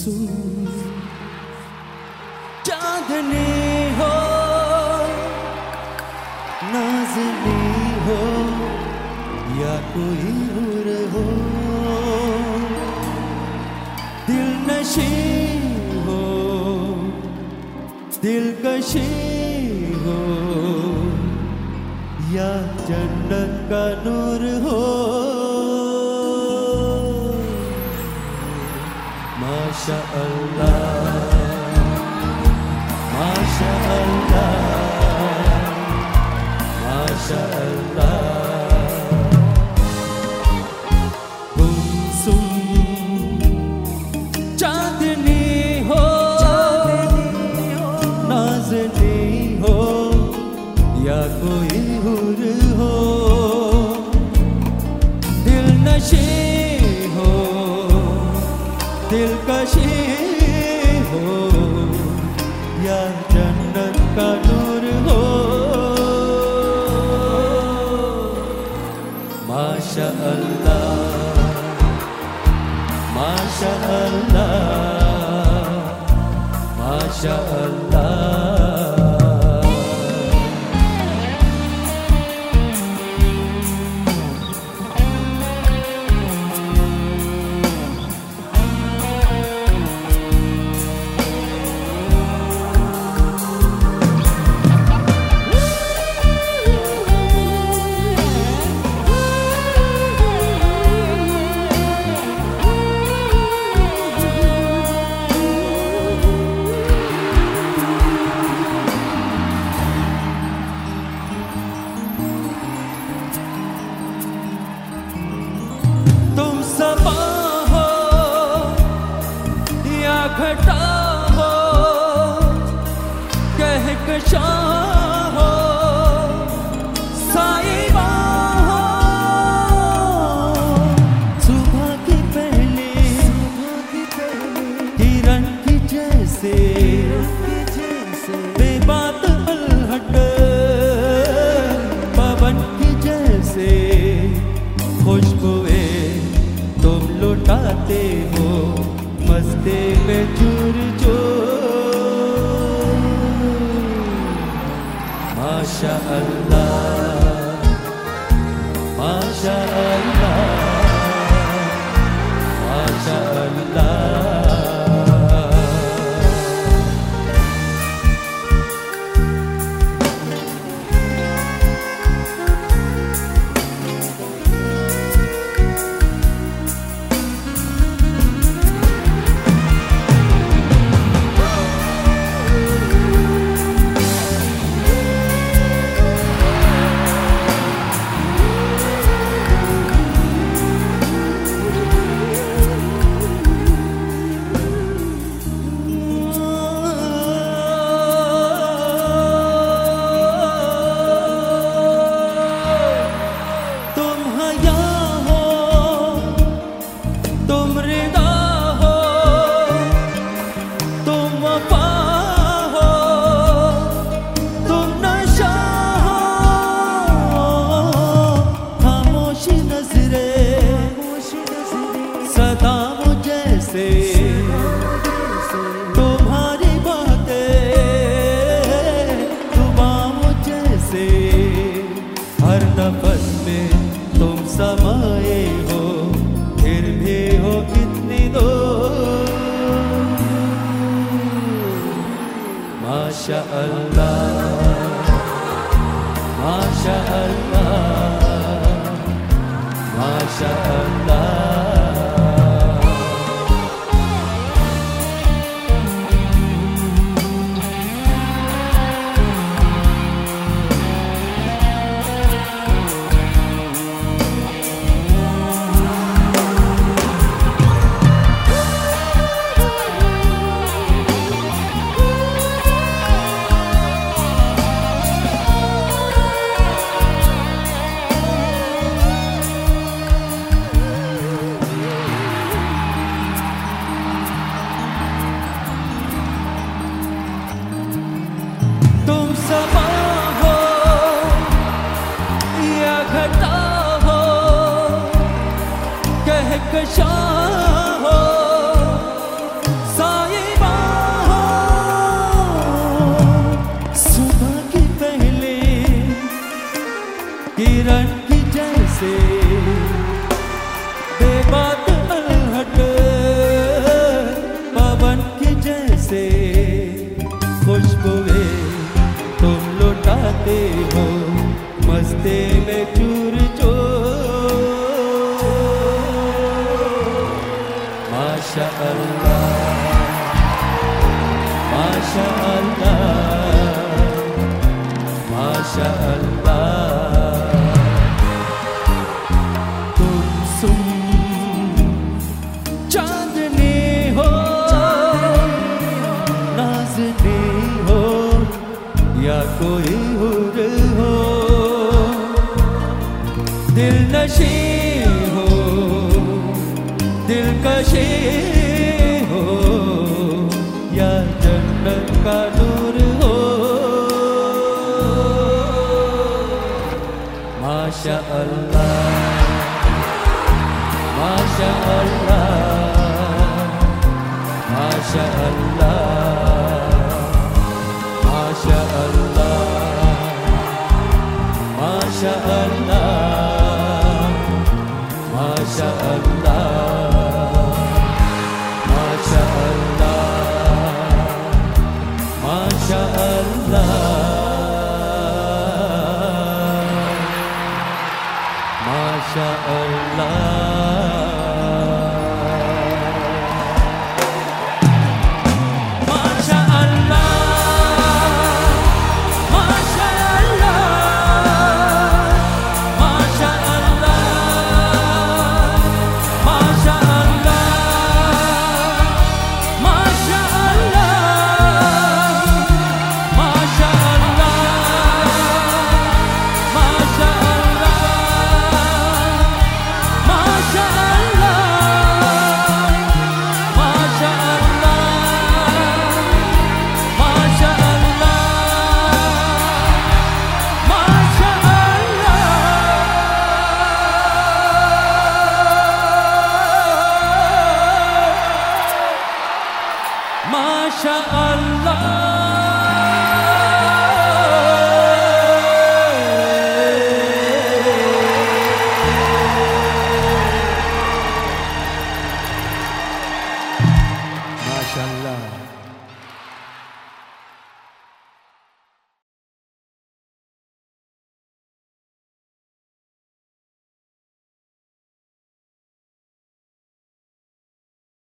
गुमसुम चांदनी हो नाजनी हो, या कोई और हो। दिल नशी हो, दिलकशी हो, या जन्नत का नूर हो। Masya Allah Masya Allah Masya Allah Ya koi hur ho Dil nashe கோயில் கஷீஹோ யா ஜன்னத் கா நூர் ஹோ மாஷா அல்லாஹ் மாஷா அல்லாஹ் மாஷா அல்லாஹ் खुशबुए तुम लुटाते हो मस्ते में चूर में तुम समाए हो, फिर भी हो कितनी दो माशा अल्लाह माशा अल्लाह माशा अल्लाह की जैसे खुशबुए तुम लुटाते हो मस्ते में चूर चो माशा माशा माशा अल्लाह या कोई हुर हो दिल नशी हो, दिलकशी हो, या जन्नत का नूर हो। माशा अल्लाह माशा अल्लाह माशा अल्लाह Masha Allah Masya Allah Allah Allah Allah yaşa Allah. Maşallah.